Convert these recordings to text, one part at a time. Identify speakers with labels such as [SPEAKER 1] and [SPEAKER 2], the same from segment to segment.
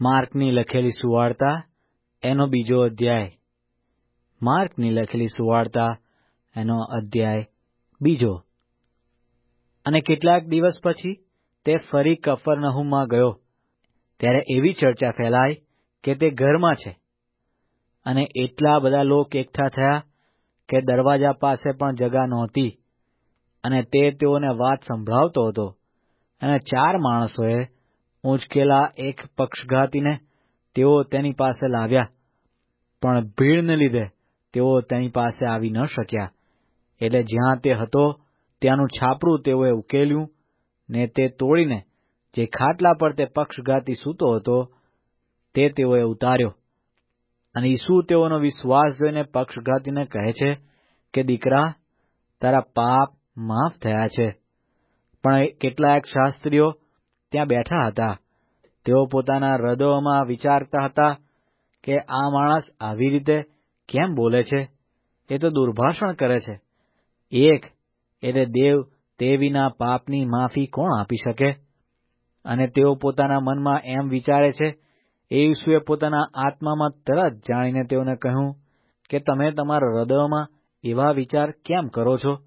[SPEAKER 1] માર્કની લખેલી સુવાર્તા, એનો બીજો અધ્યાય. માર્કની લખેલી સુવાર્તા, એનો અધ્યાય બીજો. અને કેટલાક દિવસ પછી તે ફરી કફરનહુમમાં ગયો. ત્યારે એવી ચર્ચા ફેલાઈ કે તે ઘરમાં છે. અને એટલા બધા લોક એકઠા થયા કે દરવાજા પાસે પણ જગા નહોતી. અને તે તેઓને વાત સંભળાવતો હતો. અને ચાર માણસોએ ઊંચકેલા એક પક્ષઘાતીને તેઓ તેની પાસે લાવ્યા. પણ ભીડને લીધે તેઓ તેની પાસે આવી ન શક્યા. એટલે જ્યાં તે હતો, ત્યાંનું છાપરું તેઓએ ઉકેલ્યું ને તે તોડીને જે ખાટલા પર તે પક્ષઘાતી સૂતો હતો, તે તેઓએ ઉતાર્યો. અને ઈસુ તેઓનો વિશ્વાસ જોઈને પક્ષઘાતીને કહે છે કે, દીકરા, તારા પાપ માફ થયા છે. પણ કેટલાક શાસ્ત્રીઓ ત્યાં બેઠા હતા. તેઓ પોતાના હૃદયોમાં વિચારતા હતા કે આ માણસ આવી રીતે કેમ બોલે છે? એ તો દુર્ભાષણ કરે છે. એક એટલે દેવ તે વિના પાપની માફી કોણ આપી શકે? અને તેઓ પોતાના મનમાં એમ વિચારે છે, એ ઈસુએ પોતાના આત્મામાં તરત જાણીને તેઓને કહ્યું કે તમે તમારા હૃદયોમાં એવા વિચાર કેમ કરો છો?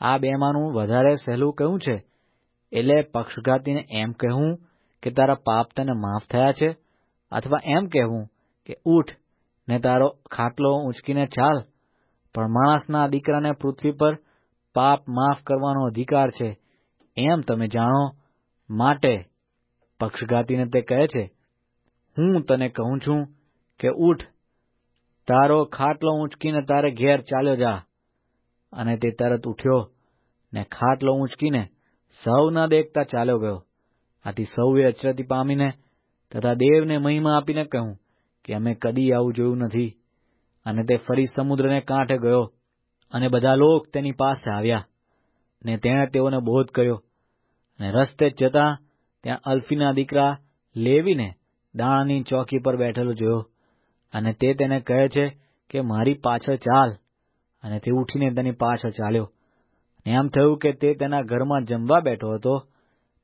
[SPEAKER 1] આ બેમાંનું વધારે સહેલું કયું છે? એટલે પક્ષઘાતીને એમ કહેવું કે તારા પાપ તને માફ થયા છે, અથવા એમ કહેવું કે ઉઠ, ને તારો ખાટલો ઊંચકીને ચાલ. પણ માણસના દીકરાને પૃથ્વી પર પાપ માફ કરવાનો અધિકાર છે. એમ તમે જાણો, માટે પક્ષઘાતીને તે કહે છે, હું તને કહું છું કે ઉઠ. તારો ખાટલો ઊંચકીને તારે ઘેર ચાલ્યો જા. અને તે તરત ઉઠ્યો ને ખાટલો ઊંચકીને સૌ ન દેખતા ચાલ્યો ગયો. આથી સૌએ અચરતી પામીને તથા દેવને મહિમા આપીને કહ્યું કે અમે કદી આવું જોયું નથી. અને તે ફરી સમુદ્રને કાંઠે ગયો અને બધા લોક તેની પાસે આવ્યા ને તેણે તેઓને બોધ કર્યો અને રસ્તે જતા ત્યાં અલ્ફીના દીકરા લેવીને દાણાની ચોકી પર બેઠેલો જોયો અને તે તેને કહે છે કે મારી પાછળ ચાલ. અને તે ઉઠીને તેની પાછળ ચાલ્યો. એમ થયું કે તે તેના ઘરમાં જમવા બેઠો હતો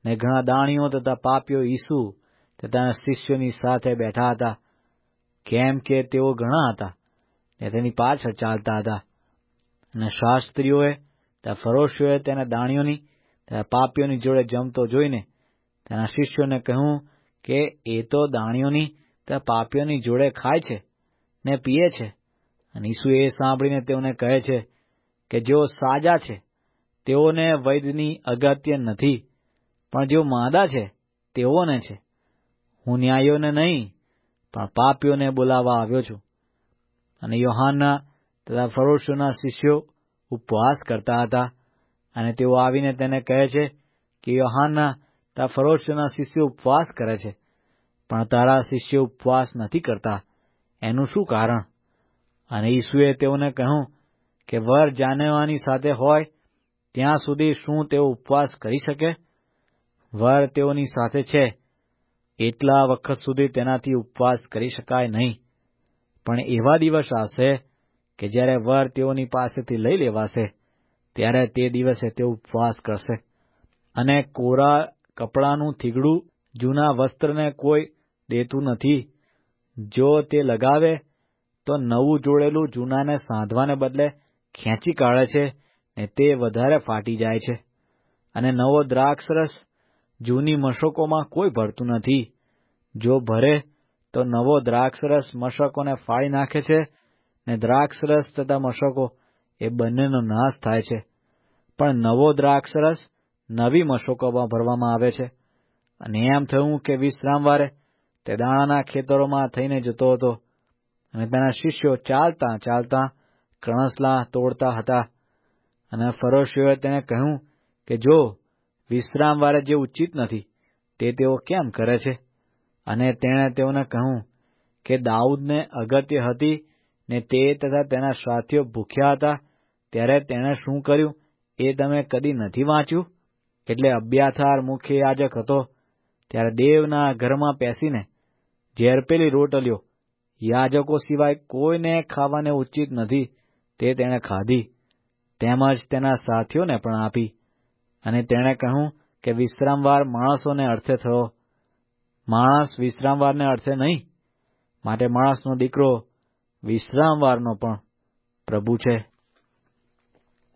[SPEAKER 1] ને ઘણા દાણીઓ તથા પાપીઓ ઈસુ તથા શિષ્યોની સાથે બેઠા હતા. કેમ કે તેઓ ઘણા હતા ને તેની પાછળ ચાલતા હતા. અને શાસ્ત્રીઓએ તથા ફરોશીઓએ તેના દાણીઓની તથા પાપીઓની જોડે જમતો જોઈને તેના શિષ્યોને કહ્યું કે એ તો દાણીઓની તથા પાપીઓની જોડે ખાય છે ને પીએ છે. અને ઈસુ એ સાંભળીને તેઓને કહે છે કે જેઓ સાજા છે તેઓને વૈદ્યની અગત્ય નથી, પણ જેઓ માદા છે, તેઓને છે. હું ન્યાયોને નહીં, પણ પાપીઓને બોલાવવા આવ્યો છું. અને યોહાનના તથા ફરોશોના શિષ્યો ઉપવાસ કરતા હતા અને તેઓ આવીને તેને કહે છે કે યોહાનના તથા ફરોશોના શિષ્યો ઉપવાસ કરે છે, પણ તારા શિષ્યો ઉપવાસ નથી કરતા. એનું શું કારણ? અને ઈસુએ તેઓને કહ્યું કે વર જાનેવાની સાથે હોય ત્યાં સુધી શું તેઓ ઉપવાસ કરી શકે? વર તેઓની સાથે છે. એટલા વખત સુધી તેનાથી ઉપવાસ કરી શકાય નહીં. પણ એવા દિવસ આવશે કે જ્યારે વર તેઓની પાસેથી લઈ લેવાશે, ત્યારે તે દિવસે તેઓ ઉપવાસ કરશે. અને કોરા કપડાનું થીગડું જૂના વસ્ત્રને કોઈ દેતું નથી. જો તે લગાવે, તો નવું જોડેલું જૂનાને સાંધવાને બદલે ખેંચી કાઢે છે. ને તે વધારે ફાટી જાય છે. અને નવો દ્રાક્ષરસ જૂની મશકોમાં કોઈ ભરતું નથી. જો ભરે, તો નવો દ્રાક્ષરસ મશકોને ફાડી નાખે છે ને દ્રાક્ષરસ તથા મશકો એ બંનેનો નાશ થાય છે. પણ નવો દ્રાક્ષરસ નવી મશકોમાં ભરવામાં આવે છે. અને એમ થયું કે વિશ્રામવારે તે દાણાના ખેતરોમાં થઈને જતો હતો અને તેના શિષ્યો ચાલતા ચાલતા કણસલા તોડતા હતા. અને ફરોશીઓએ તેને કહ્યું કે જો વિશ્રામવારે જે ઉચિત નથી, તે તેઓ કેમ કરે છે? અને તેણે તેઓને કહ્યું કે દાઉદને અગત્ય હતી ને તે તથા તેના સાથીઓ ભૂખ્યા હતા, ત્યારે તેણે શું કર્યું? એ તમે કદી નથી વાંચ્યું? એટલે અબ્યાથાર મુખ્ય યાજક હતો. ત્યારે દેવના ઘરમાં પેસીને ઝેરપેલી રોટલીઓ યાજકો સિવાય કોઈને ખાવાને ઉચિત નથી, તે તેણે ખાધી. તેમજ તેના સાથીઓને પણ આપી અને તેણે કહ્યું કે વિશ્રામવાર માણસોને અર્થે થયો. માણસ વિશ્રામવારને અર્થે નહીં, માટે માણસનો દીકરો વિશ્રામવારનો પણ પ્રભુ છે.